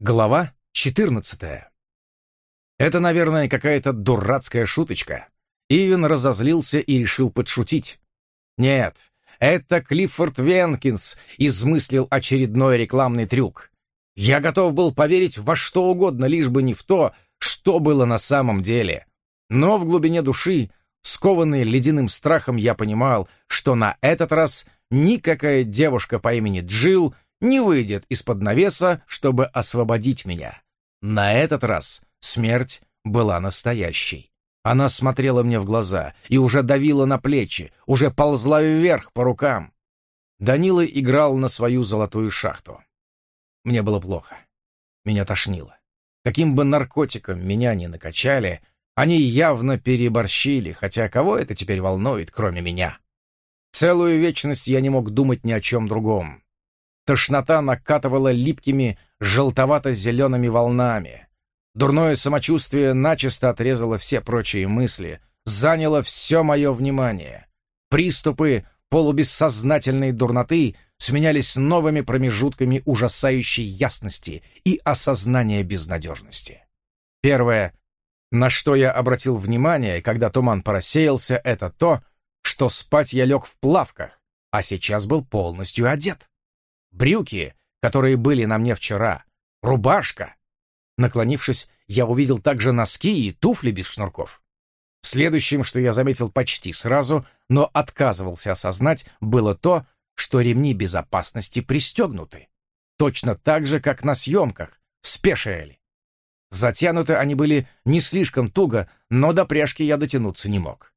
Глава 14. Это, наверное, какая-то дурацкая шуточка. Ивен разозлился и решил подшутить. Нет, это Клиффорд Венкинс измыслил очередной рекламный трюк. Я готов был поверить во что угодно, лишь бы не в то, что было на самом деле. Но в глубине души, скованный ледяным страхом, я понимал, что на этот раз никакая девушка по имени Джилл не выйдет из-под навеса, чтобы освободить меня. На этот раз смерть была настоящей. Она смотрела мне в глаза и уже давила на плечи, уже ползла вверх по рукам. Данила играл на свою золотую шахту. Мне было плохо. Меня тошнило. Каким бы наркотиком меня ни накачали, они явно переборщили, хотя кого это теперь волнует, кроме меня? Целую вечность я не мог думать ни о чем другом. Тошнота накатывала липкими желтовато-зелеными волнами. Дурное самочувствие начисто отрезало все прочие мысли, заняло все мое внимание. Приступы полубессознательной дурноты сменялись новыми промежутками ужасающей ясности и осознания безнадежности. Первое, на что я обратил внимание, когда туман порассеялся, это то, что спать я лег в плавках, а сейчас был полностью одет брюки, которые были на мне вчера, рубашка. Наклонившись, я увидел также носки и туфли без шнурков. Следующим, что я заметил почти сразу, но отказывался осознать, было то, что ремни безопасности пристегнуты. Точно так же, как на съемках, в спешиэле. Затянуты они были не слишком туго, но до пряжки я дотянуться не мог.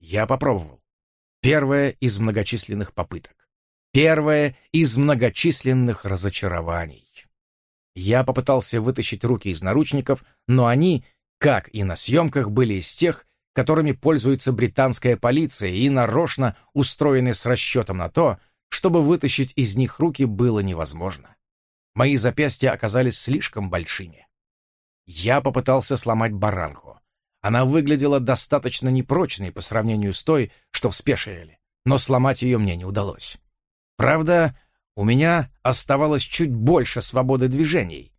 Я попробовал. Первая из многочисленных попыток. Первое из многочисленных разочарований. Я попытался вытащить руки из наручников, но они, как и на съемках, были из тех, которыми пользуется британская полиция и нарочно устроены с расчетом на то, чтобы вытащить из них руки было невозможно. Мои запястья оказались слишком большими. Я попытался сломать баранку. Она выглядела достаточно непрочной по сравнению с той, что в спешиэле, но сломать ее мне не удалось. Правда, у меня оставалось чуть больше свободы движений.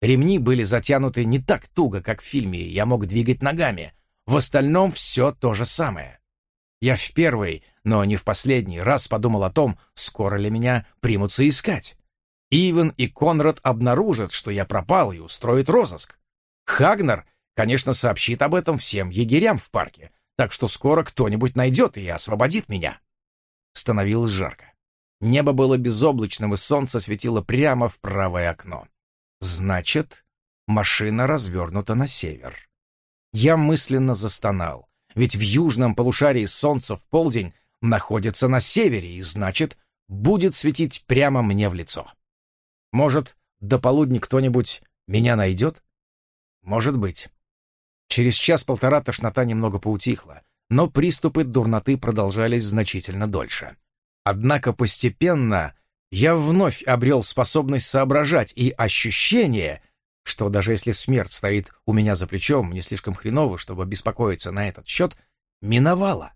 Ремни были затянуты не так туго, как в фильме, я мог двигать ногами. В остальном все то же самое. Я в первый, но не в последний раз подумал о том, скоро ли меня примутся искать. Ивен и Конрад обнаружат, что я пропал и устроят розыск. Хагнер, конечно, сообщит об этом всем егерям в парке, так что скоро кто-нибудь найдет и освободит меня. Становилось жарко. Небо было безоблачным, и солнце светило прямо в правое окно. Значит, машина развернута на север. Я мысленно застонал, ведь в южном полушарии солнце в полдень находится на севере, и значит, будет светить прямо мне в лицо. Может, до полудня кто-нибудь меня найдет? Может быть. Через час-полтора тошнота немного поутихла, но приступы дурноты продолжались значительно дольше. Однако постепенно я вновь обрел способность соображать и ощущение, что даже если смерть стоит у меня за плечом, не слишком хреново, чтобы беспокоиться на этот счет, миновало.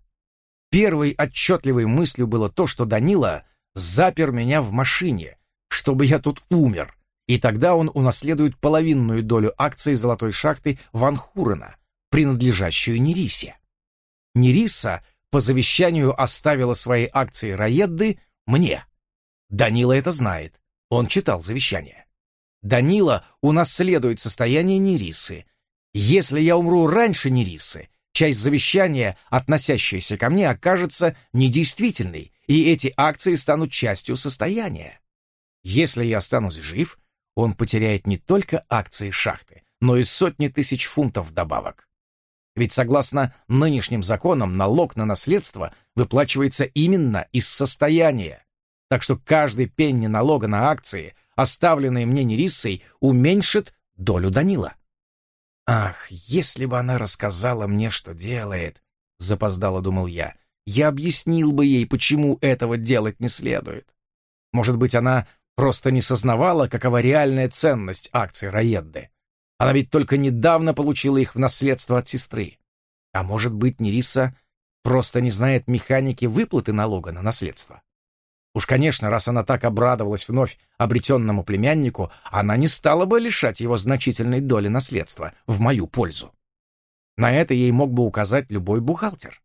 Первой отчетливой мыслью было то, что Данила запер меня в машине, чтобы я тут умер, и тогда он унаследует половинную долю акций золотой шахты Ван Хурена, принадлежащую Нерисе. Нериса по завещанию оставила свои акции Раедды мне. Данила это знает. Он читал завещание. Данила унаследует состояние Нерисы. Если я умру раньше Нерисы, часть завещания, относящаяся ко мне, окажется недействительной, и эти акции станут частью состояния. Если я останусь жив, он потеряет не только акции шахты, но и сотни тысяч фунтов вдобавок. Ведь согласно нынешним законам налог на наследство выплачивается именно из состояния. Так что каждый пенни налога на акции, оставленные мне Нериссой, уменьшит долю Данила. «Ах, если бы она рассказала мне, что делает!» — запоздало думал я. «Я объяснил бы ей, почему этого делать не следует. Может быть, она просто не сознавала, какова реальная ценность акций Раедды. Она ведь только недавно получила их в наследство от сестры. А может быть, Нериса просто не знает механики выплаты налога на наследство. Уж, конечно, раз она так обрадовалась вновь обретенному племяннику, она не стала бы лишать его значительной доли наследства в мою пользу. На это ей мог бы указать любой бухгалтер.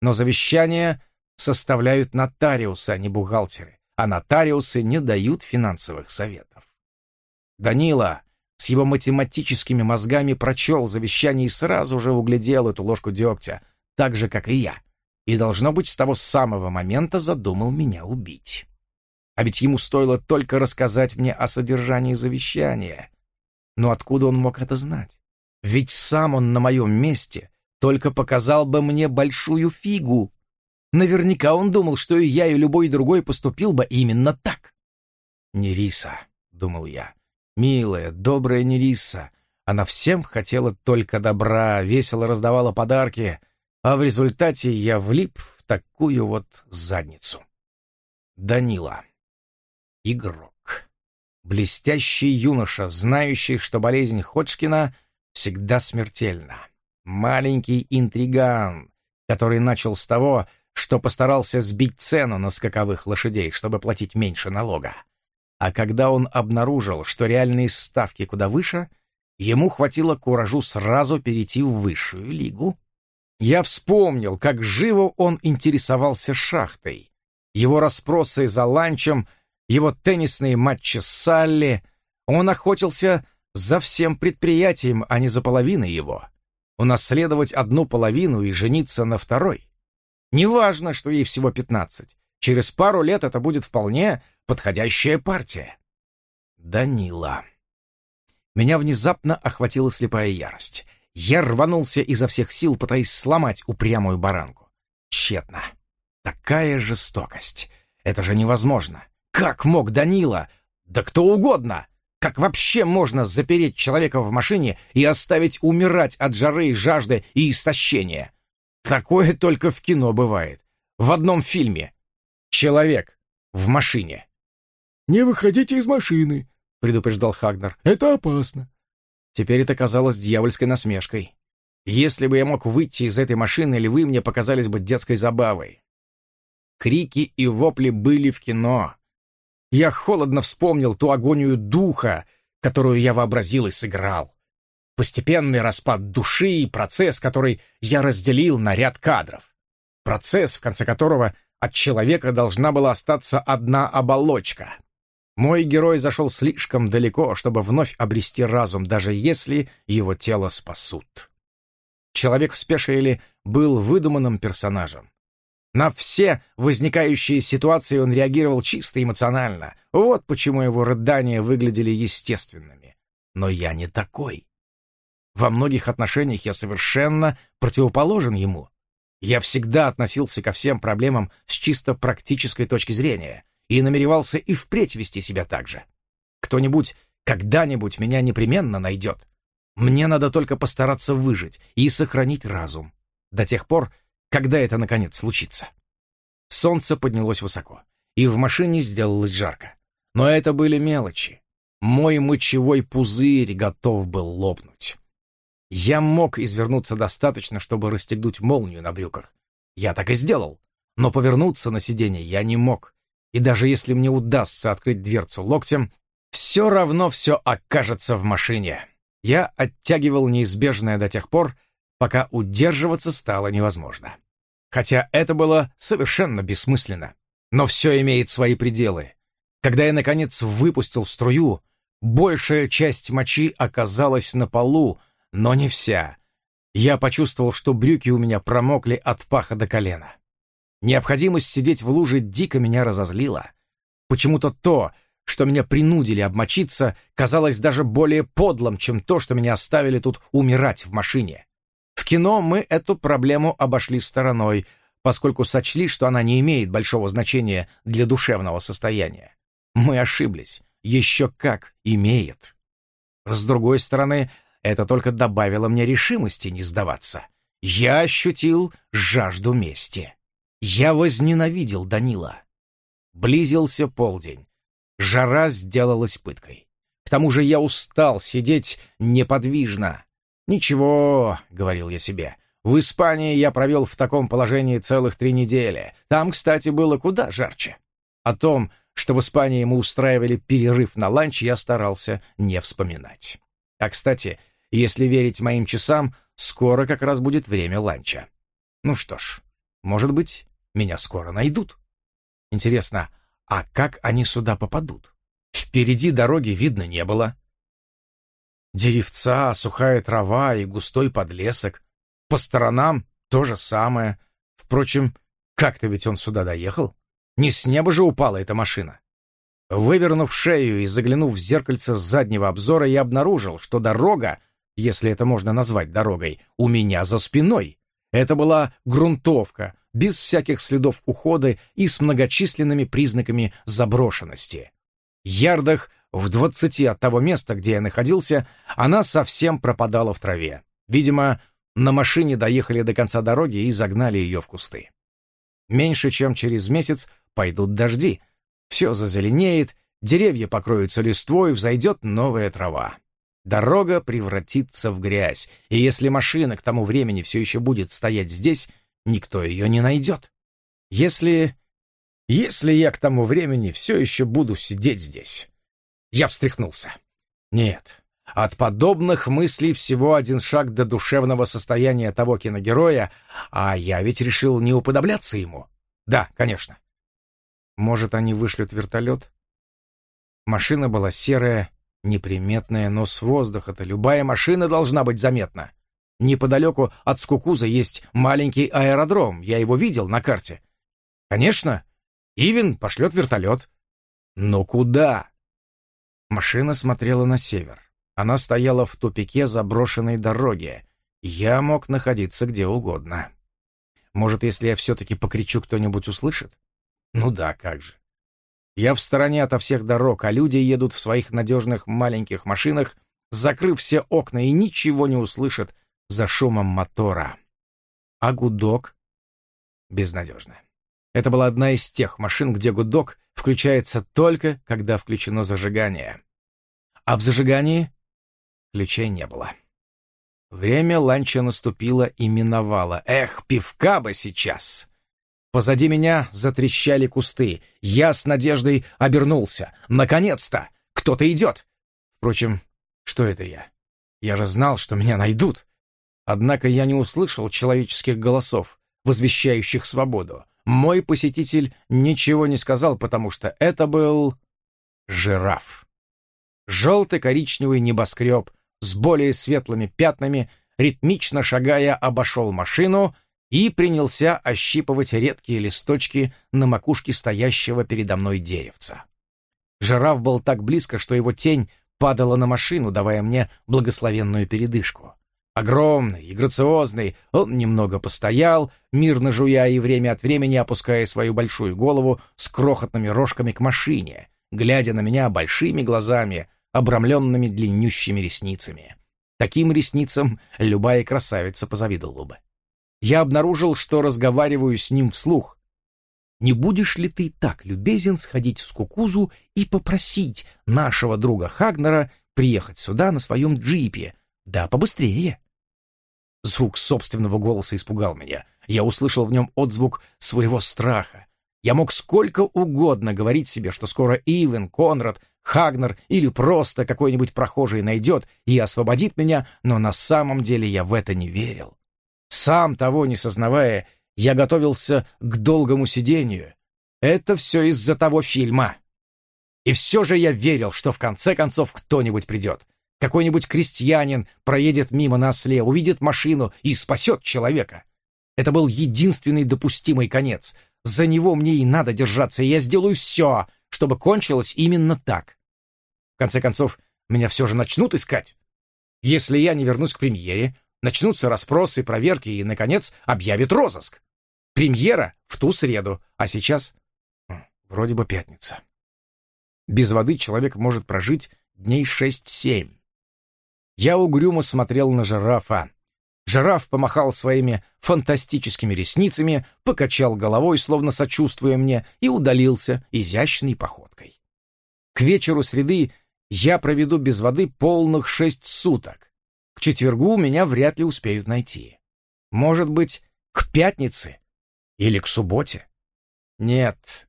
Но завещания составляют нотариусы, а не бухгалтеры, а нотариусы не дают финансовых советов. Данила с его математическими мозгами прочел завещание и сразу же углядел эту ложку дегтя, так же, как и я, и, должно быть, с того самого момента задумал меня убить. А ведь ему стоило только рассказать мне о содержании завещания. Но откуда он мог это знать? Ведь сам он на моем месте только показал бы мне большую фигу. Наверняка он думал, что и я, и любой другой поступил бы именно так. «Нериса», — думал я, — «милая, добрая Нериса, она всем хотела только добра, весело раздавала подарки, а в результате я влип в такую вот задницу». Данила. Игрок. Блестящий юноша, знающий, что болезнь Ходжкина всегда смертельна. Маленький интриган, который начал с того, что постарался сбить цену на скаковых лошадей, чтобы платить меньше налога. А когда он обнаружил, что реальные ставки куда выше, ему хватило куражу сразу перейти в высшую лигу. Я вспомнил, как живо он интересовался шахтой. Его расспросы за ланчем, его теннисные матчи с Салли. Он охотился за всем предприятием, а не за половиной его. Унаследовать одну половину и жениться на второй. Неважно, что ей всего пятнадцать. Через пару лет это будет вполне подходящая партия. Данила. Меня внезапно охватила слепая ярость. Я рванулся изо всех сил, пытаясь сломать упрямую баранку. Тщетно. Такая жестокость. Это же невозможно. Как мог Данила? Да кто угодно. Как вообще можно запереть человека в машине и оставить умирать от жары, жажды и истощения? Такое только в кино бывает. В одном фильме. Человек в машине. «Не выходите из машины», — предупреждал Хагнер. «Это опасно». Теперь это казалось дьявольской насмешкой. Если бы я мог выйти из этой машины, львы мне показались бы детской забавой. Крики и вопли были в кино. Я холодно вспомнил ту агонию духа, которую я вообразил и сыграл постепенный распад души и процесс, который я разделил на ряд кадров. Процесс, в конце которого от человека должна была остаться одна оболочка. Мой герой зашел слишком далеко, чтобы вновь обрести разум, даже если его тело спасут. Человек в спешиле был выдуманным персонажем. На все возникающие ситуации он реагировал чисто эмоционально. Вот почему его рыдания выглядели естественными. Но я не такой. Во многих отношениях я совершенно противоположен ему. Я всегда относился ко всем проблемам с чисто практической точки зрения и намеревался и впредь вести себя так же. Кто-нибудь когда-нибудь меня непременно найдет. Мне надо только постараться выжить и сохранить разум. До тех пор, когда это наконец случится. Солнце поднялось высоко, и в машине сделалось жарко. Но это были мелочи. Мой мочевой пузырь готов был лопнуть. Я мог извернуться достаточно, чтобы расстегнуть молнию на брюках. Я так и сделал. Но повернуться на сиденье я не мог. И даже если мне удастся открыть дверцу локтем, все равно все окажется в машине. Я оттягивал неизбежное до тех пор, пока удерживаться стало невозможно. Хотя это было совершенно бессмысленно. Но все имеет свои пределы. Когда я, наконец, выпустил струю, большая часть мочи оказалась на полу, но не вся. Я почувствовал, что брюки у меня промокли от паха до колена. Необходимость сидеть в луже дико меня разозлила. Почему-то то, что меня принудили обмочиться, казалось даже более подлым, чем то, что меня оставили тут умирать в машине. В кино мы эту проблему обошли стороной, поскольку сочли, что она не имеет большого значения для душевного состояния. Мы ошиблись. Еще как имеет. С другой стороны, это только добавило мне решимости не сдаваться. Я ощутил жажду мести. Я возненавидел Данила. Близился полдень. Жара сделалась пыткой. К тому же я устал сидеть неподвижно. «Ничего», — говорил я себе, — «в Испании я провел в таком положении целых три недели. Там, кстати, было куда жарче». О том, что в Испании мы устраивали перерыв на ланч, я старался не вспоминать. А, кстати, если верить моим часам, скоро как раз будет время ланча. Ну что ж, может быть, меня скоро найдут. Интересно, а как они сюда попадут? Впереди дороги видно не было. Деревца, сухая трава и густой подлесок. По сторонам то же самое. Впрочем, как-то ведь он сюда доехал. Не с неба же упала эта машина. Вывернув шею и заглянув в зеркальце заднего обзора, я обнаружил, что дорога, если это можно назвать дорогой, у меня за спиной. Это была грунтовка, без всяких следов ухода и с многочисленными признаками заброшенности. Ярдах в двадцати от того места, где я находился, она совсем пропадала в траве. Видимо, на машине доехали до конца дороги и загнали ее в кусты. Меньше чем через месяц пойдут дожди. Все зазеленеет, деревья покроются листвой, взойдет новая трава. Дорога превратится в грязь, и если машина к тому времени все еще будет стоять здесь, никто ее не найдет. Если... Если я к тому времени все еще буду сидеть здесь. Я встряхнулся. Нет, от подобных мыслей всего один шаг до душевного состояния того киногероя, а я ведь решил не уподобляться ему. Да, конечно. Может, они вышлют вертолет? Машина была серая, неприметная, но с воздуха-то любая машина должна быть заметна. Неподалеку от Скукуза есть маленький аэродром, я его видел на карте. Конечно, Ивен пошлет вертолет. Но куда? Машина смотрела на север. Она стояла в тупике заброшенной дороги. Я мог находиться где угодно. Может, если я все-таки покричу, кто-нибудь услышит? Ну да, как же. Я в стороне ото всех дорог, а люди едут в своих надежных маленьких машинах, закрыв все окна и ничего не услышат за шумом мотора. А гудок? Безнадежно. Это была одна из тех машин, где гудок включается только, когда включено зажигание. А в зажигании Ключей не было. Время ланча наступило и миновало. Эх, пивка бы сейчас! Позади меня затрещали кусты. Я с надеждой обернулся. Наконец-то! Кто-то идет! Впрочем, что это я? Я же знал, что меня найдут. Однако я не услышал человеческих голосов, возвещающих свободу. Мой посетитель ничего не сказал, потому что это был жираф. Желто-коричневый небоскреб с более светлыми пятнами, ритмично шагая, обошел машину и принялся ощипывать редкие листочки на макушке стоящего передо мной деревца. Жираф был так близко, что его тень падала на машину, давая мне благословенную передышку. Огромный и грациозный, он немного постоял, мирно жуя и время от времени опуская свою большую голову с крохотными рожками к машине, глядя на меня большими глазами, обрамленными длиннющими ресницами. Таким ресницам любая красавица позавидовала бы. Я обнаружил, что разговариваю с ним вслух. «Не будешь ли ты так любезен сходить в Скукузу и попросить нашего друга Хагнера приехать сюда на своем джипе? Да, побыстрее!» Звук собственного голоса испугал меня. Я услышал в нем отзвук своего страха. Я мог сколько угодно говорить себе, что скоро Ивен, Конрад, Хагнер или просто какой-нибудь прохожий найдет и освободит меня, но на самом деле я в это не верил. Сам того не сознавая, я готовился к долгому сидению. Это все из-за того фильма. И все же я верил, что в конце концов кто-нибудь придет. Какой-нибудь крестьянин проедет мимо на осле, увидит машину и спасет человека. Это был единственный допустимый конец. За него мне и надо держаться, и я сделаю все, чтобы кончилось именно так. В конце концов, меня все же начнут искать. Если я не вернусь к премьере, начнутся расспросы, проверки и, наконец, объявят розыск. Премьера в ту среду, а сейчас вроде бы пятница. Без воды человек может прожить дней шесть-семь. Я угрюмо смотрел на жирафа. Жираф помахал своими фантастическими ресницами, покачал головой, словно сочувствуя мне, и удалился изящной походкой. К вечеру среды я проведу без воды полных шесть суток. К четвергу меня вряд ли успеют найти. Может быть, к пятнице или к субботе? Нет,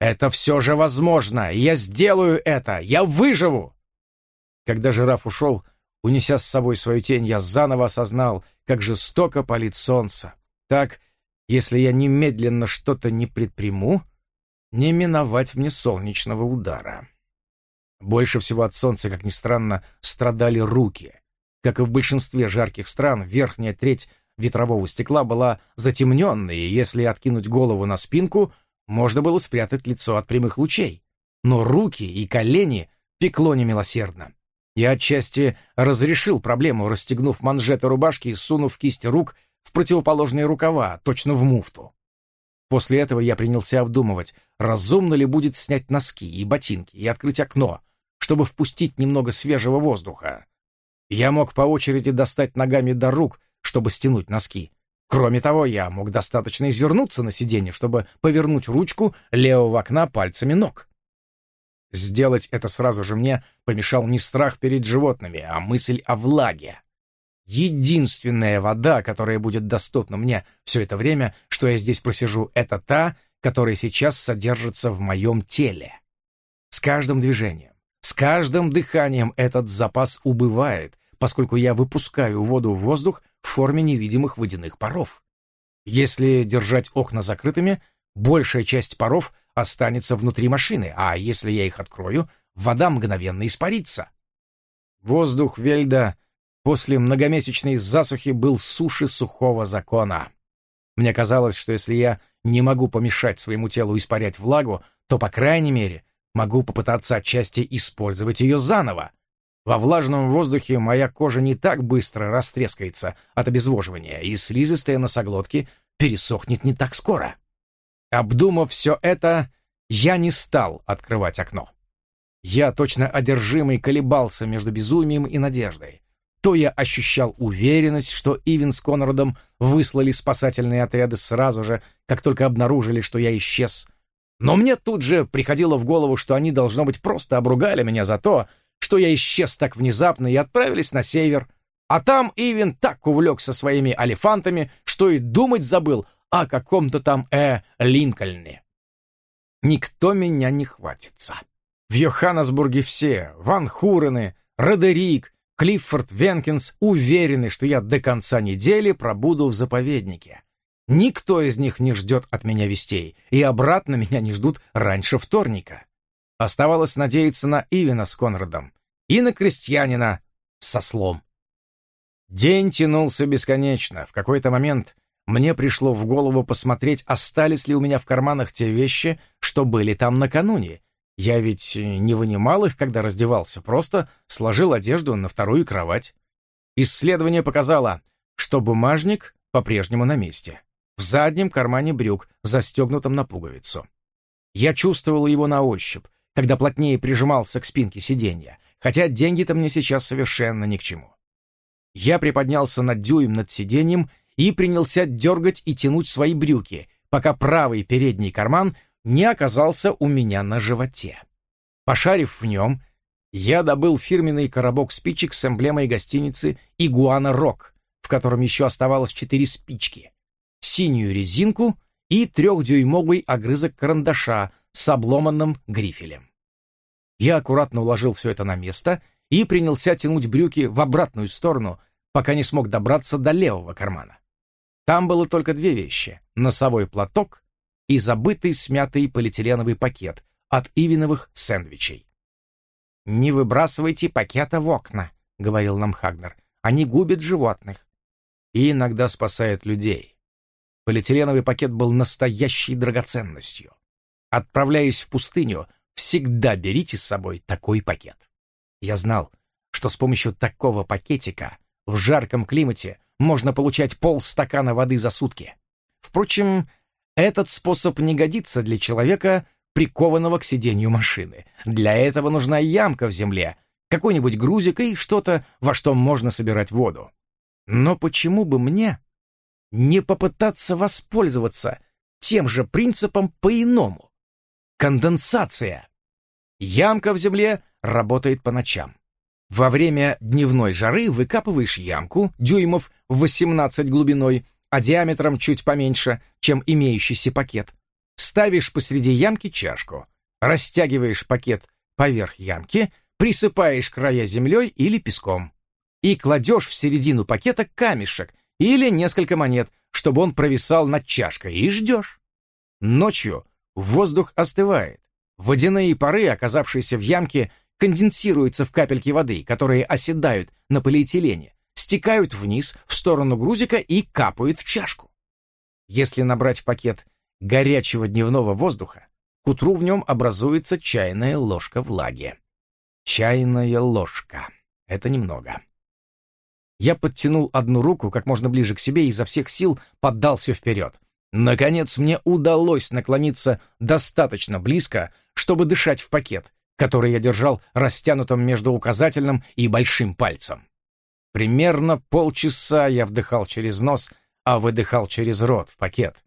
Это все же возможно! Я сделаю это! Я выживу!» Когда жираф ушел, унеся с собой свою тень, я заново осознал, как жестоко палит солнце. Так, если я немедленно что-то не предприму, не миновать мне солнечного удара. Больше всего от солнца, как ни странно, страдали руки. Как и в большинстве жарких стран, верхняя треть ветрового стекла была затемненной, и если откинуть голову на спинку, можно было спрятать лицо от прямых лучей. Но руки и колени пекло немилосердно. Я отчасти разрешил проблему, расстегнув манжеты рубашки и сунув кисти рук в противоположные рукава, точно в муфту. После этого я принялся обдумывать, разумно ли будет снять носки и ботинки и открыть окно, чтобы впустить немного свежего воздуха. Я мог по очереди достать ногами до рук, чтобы стянуть носки. Кроме того, я мог достаточно извернуться на сиденье, чтобы повернуть ручку левого окна пальцами ног. Сделать это сразу же мне помешал не страх перед животными, а мысль о влаге. Единственная вода, которая будет доступна мне все это время, что я здесь просижу, это та, которая сейчас содержится в моем теле. С каждым движением, с каждым дыханием этот запас убывает, поскольку я выпускаю воду в воздух в форме невидимых водяных паров. Если держать окна закрытыми, большая часть паров останется внутри машины, а если я их открою, вода мгновенно испарится. Воздух Вельда после многомесячной засухи был суше сухого закона. Мне казалось, что если я не могу помешать своему телу испарять влагу, то, по крайней мере, могу попытаться отчасти использовать ее заново. Во влажном воздухе моя кожа не так быстро растрескается от обезвоживания, и слизистая носоглотки пересохнет не так скоро. Обдумав все это, я не стал открывать окно. Я, точно одержимый, колебался между безумием и надеждой. То я ощущал уверенность, что Ивен с Конрадом выслали спасательные отряды сразу же, как только обнаружили, что я исчез. Но мне тут же приходило в голову, что они, должно быть, просто обругали меня за то, что я исчез так внезапно и отправились на север. А там Ивен так увлекся своими алифантами, что и думать забыл о каком-то там Э. Линкольне. Никто меня не хватится. В Йоханнесбурге все, Ван Хурены, Родерик, Клиффорд Венкинс уверены, что я до конца недели пробуду в заповеднике. Никто из них не ждет от меня вестей, и обратно меня не ждут раньше вторника. Оставалось надеяться на Ивина с Конрадом и на крестьянина со слом. День тянулся бесконечно. В какой-то момент мне пришло в голову посмотреть, остались ли у меня в карманах те вещи, что были там накануне. Я ведь не вынимал их, когда раздевался, просто сложил одежду на вторую кровать. Исследование показало, что бумажник по-прежнему на месте. В заднем кармане брюк, застегнутом на пуговицу. Я чувствовал его на ощупь, когда плотнее прижимался к спинке сиденья, хотя деньги-то мне сейчас совершенно ни к чему. Я приподнялся над дюйм над сиденьем и принялся дергать и тянуть свои брюки, пока правый передний карман не оказался у меня на животе. Пошарив в нем, я добыл фирменный коробок спичек с эмблемой гостиницы «Игуана Рок», в котором еще оставалось четыре спички, синюю резинку и трехдюймовый огрызок карандаша с обломанным грифелем. Я аккуратно уложил все это на место и принялся тянуть брюки в обратную сторону, пока не смог добраться до левого кармана. Там было только две вещи — носовой платок и забытый смятый полиэтиленовый пакет от ивиновых сэндвичей. «Не выбрасывайте пакета в окна», — говорил нам Хагнер. «Они губят животных и иногда спасают людей». Полиэтиленовый пакет был настоящей драгоценностью. Отправляясь в пустыню, всегда берите с собой такой пакет. Я знал, что с помощью такого пакетика в жарком климате можно получать полстакана воды за сутки. Впрочем, этот способ не годится для человека, прикованного к сиденью машины. Для этого нужна ямка в земле, какой-нибудь грузик и что-то, во что можно собирать воду. Но почему бы мне не попытаться воспользоваться тем же принципом по-иному? Конденсация. Ямка в земле работает по ночам. Во время дневной жары выкапываешь ямку дюймов в 18 глубиной, а диаметром чуть поменьше, чем имеющийся пакет. ставишь посреди ямки чашку, растягиваешь пакет поверх ямки, присыпаешь края землей или песком и кладешь в середину пакета камешек или несколько монет, чтобы он провисал над чашкой, и ждешь. Ночью воздух остывает. Водяные пары, оказавшиеся в ямке, конденсируются в капельки воды, которые оседают на полиэтилене, стекают вниз в сторону грузика и капают в чашку. Если набрать в пакет горячего дневного воздуха, к утру в нем образуется чайная ложка влаги. Чайная ложка. Это немного. Я подтянул одну руку как можно ближе к себе и изо всех сил поддался вперед. Наконец мне удалось наклониться достаточно близко, чтобы дышать в пакет, который я держал растянутым между указательным и большим пальцем. Примерно полчаса я вдыхал через нос, а выдыхал через рот в пакет.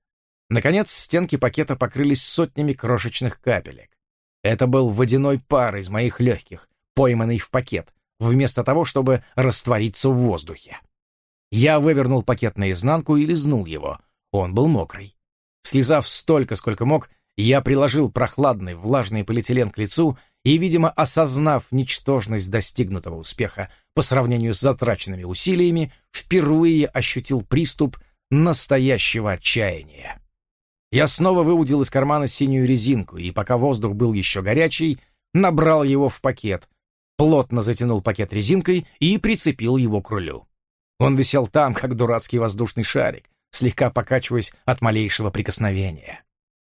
Наконец, стенки пакета покрылись сотнями крошечных капелек. Это был водяной пар из моих легких, пойманный в пакет, вместо того, чтобы раствориться в воздухе. Я вывернул пакет наизнанку и лизнул его. Он был мокрый. Слезав столько, сколько мог, я приложил прохладный влажный полиэтилен к лицу и, видимо, осознав ничтожность достигнутого успеха по сравнению с затраченными усилиями, впервые ощутил приступ настоящего отчаяния. Я снова выудил из кармана синюю резинку, и пока воздух был еще горячий, набрал его в пакет, плотно затянул пакет резинкой и прицепил его к рулю. Он висел там, как дурацкий воздушный шарик, слегка покачиваясь от малейшего прикосновения.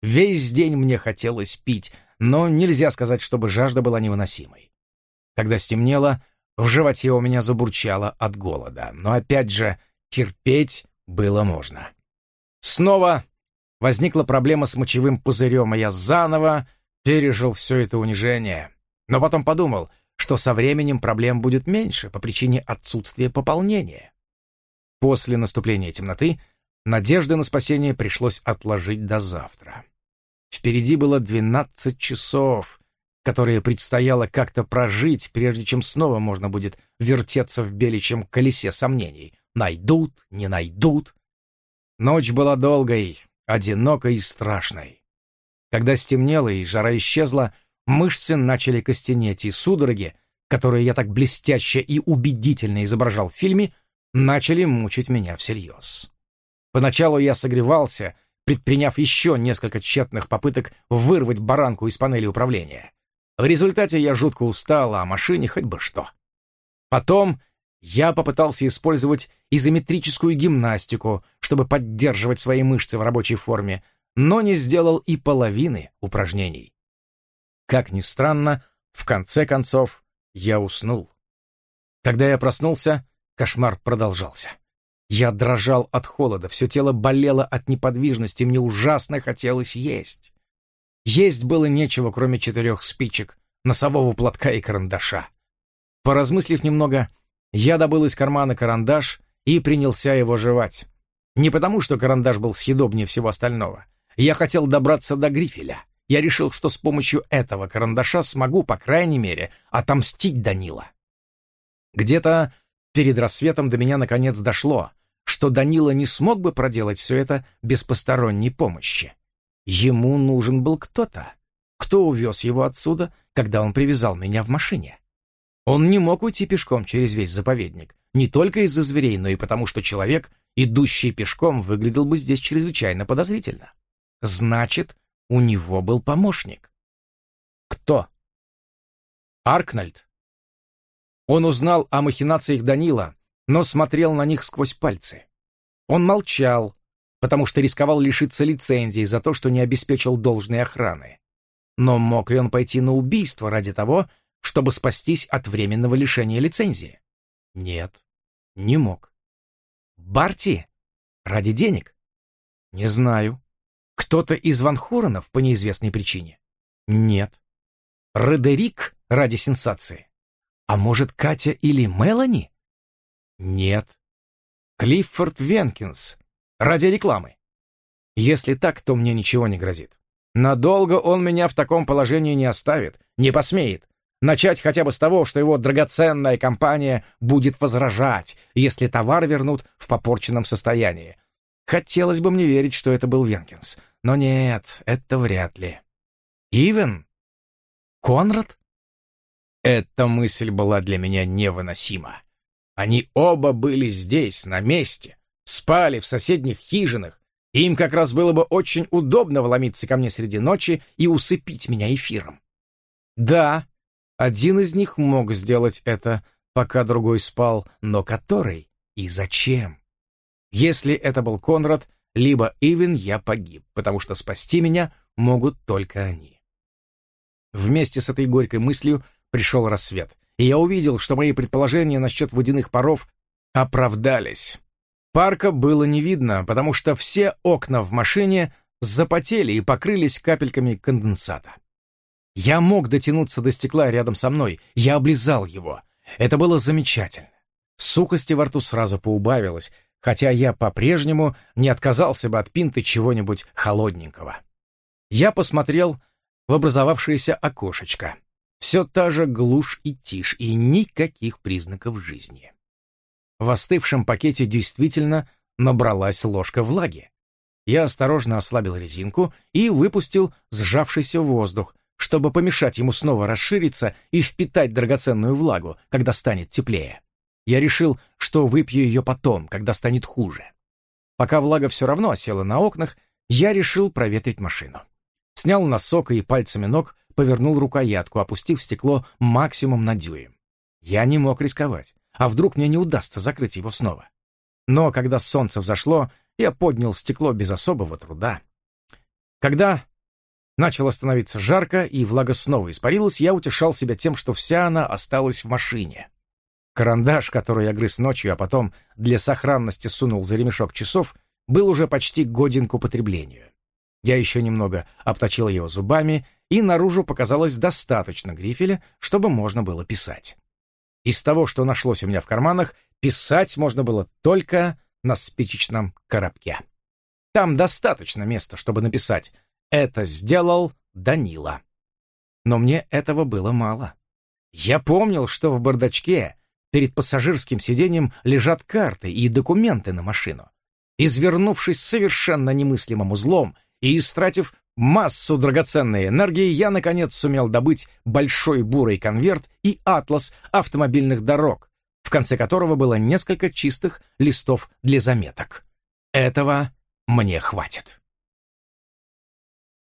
Весь день мне хотелось пить, но нельзя сказать, чтобы жажда была невыносимой. Когда стемнело, в животе у меня забурчало от голода, но опять же терпеть было можно. Снова возникла проблема с мочевым пузырем, и я заново пережил все это унижение. Но потом подумал, что со временем проблем будет меньше по причине отсутствия пополнения. После наступления темноты надежды на спасение пришлось отложить до завтра. Впереди было 12 часов, которые предстояло как-то прожить, прежде чем снова можно будет вертеться в беличьем колесе сомнений. Найдут, не найдут. Ночь была долгой, одинокой и страшной. Когда стемнело и жара исчезла, мышцы начали костенеть, и судороги, которые я так блестяще и убедительно изображал в фильме, начали мучить меня всерьез. Поначалу я согревался, предприняв еще несколько тщетных попыток вырвать баранку из панели управления. В результате я жутко устал, а машине хоть бы что. Потом я попытался использовать изометрическую гимнастику, чтобы поддерживать свои мышцы в рабочей форме, но не сделал и половины упражнений. Как ни странно, в конце концов я уснул. Когда я проснулся, кошмар продолжался. Я дрожал от холода, все тело болело от неподвижности, мне ужасно хотелось есть. Есть было нечего, кроме четырех спичек, носового платка и карандаша. Поразмыслив немного, я добыл из кармана карандаш и принялся его жевать. Не потому, что карандаш был съедобнее всего остального. Я хотел добраться до грифеля. Я решил, что с помощью этого карандаша смогу, по крайней мере, отомстить Данила. Где-то перед рассветом до меня наконец дошло, что Данила не смог бы проделать все это без посторонней помощи. Ему нужен был кто-то, кто увез его отсюда, когда он привязал меня в машине. Он не мог уйти пешком через весь заповедник, не только из-за зверей, но и потому, что человек, идущий пешком, выглядел бы здесь чрезвычайно подозрительно. Значит, у него был помощник. Кто? Аркнальд. Он узнал о махинациях Данила, но смотрел на них сквозь пальцы. Он молчал, потому что рисковал лишиться лицензии за то, что не обеспечил должной охраны. Но мог ли он пойти на убийство ради того, чтобы спастись от временного лишения лицензии? Нет, не мог. Барти? Ради денег? Не знаю. Кто-то из Ван Хоронов по неизвестной причине? Нет. Родерик ради сенсации? А может, Катя или Мелани? Нет. Клиффорд Венкинс ради рекламы? Если так, то мне ничего не грозит. Надолго он меня в таком положении не оставит, не посмеет. Начать хотя бы с того, что его драгоценная компания будет возражать, если товар вернут в попорченном состоянии. Хотелось бы мне верить, что это был Венкинс. но нет, это вряд ли. Ивен? Конрад? Эта мысль была для меня невыносима. Они оба были здесь, на месте, спали в соседних хижинах, им как раз было бы очень удобно вломиться ко мне среди ночи и усыпить меня эфиром. Да, один из них мог сделать это, пока другой спал, но который и зачем? Если это был Конрад, либо Ивен, я погиб, потому что спасти меня могут только они. Вместе с этой горькой мыслью пришел рассвет, и я увидел, что мои предположения насчет водяных паров оправдались. Парка было не видно, потому что все окна в машине запотели и покрылись капельками конденсата. Я мог дотянуться до стекла рядом со мной, я облизал его. Это было замечательно. Сухости во рту сразу поубавилось, хотя я по-прежнему не отказался бы от пинты чего-нибудь холодненького. Я посмотрел в образовавшееся окошечко. Все та же глушь и тишь, и никаких признаков жизни. В остывшем пакете действительно набралась ложка влаги. Я осторожно ослабил резинку и выпустил сжавшийся воздух, чтобы помешать ему снова расшириться и впитать драгоценную влагу, когда станет теплее. Я решил, что выпью ее потом, когда станет хуже. Пока влага все равно осела на окнах, я решил проветрить машину. Снял носок и пальцами ног повернул рукоятку, опустив стекло максимум на дюйм. Я не мог рисковать. А вдруг мне не удастся закрыть его снова? Но когда солнце взошло, я поднял стекло без особого труда. Когда начало становиться жарко и влага снова испарилась, я утешал себя тем, что вся она осталась в машине. Карандаш, который я грыз ночью, а потом для сохранности сунул за ремешок часов, был уже почти годен к употреблению. Я еще немного обточил его зубами, и наружу показалось достаточно грифеля, чтобы можно было писать. Из того, что нашлось у меня в карманах, писать можно было только на спичечном коробке. Там достаточно места, чтобы написать «Это сделал Данила». Но мне этого было мало. Я помнил, что в бардачке перед пассажирским сиденьем лежат карты и документы на машину. Извернувшись совершенно немыслимым узлом, и истратив массу драгоценной энергии, я, наконец, сумел добыть большой бурый конверт и атлас автомобильных дорог, в конце которого было несколько чистых листов для заметок. Этого мне хватит.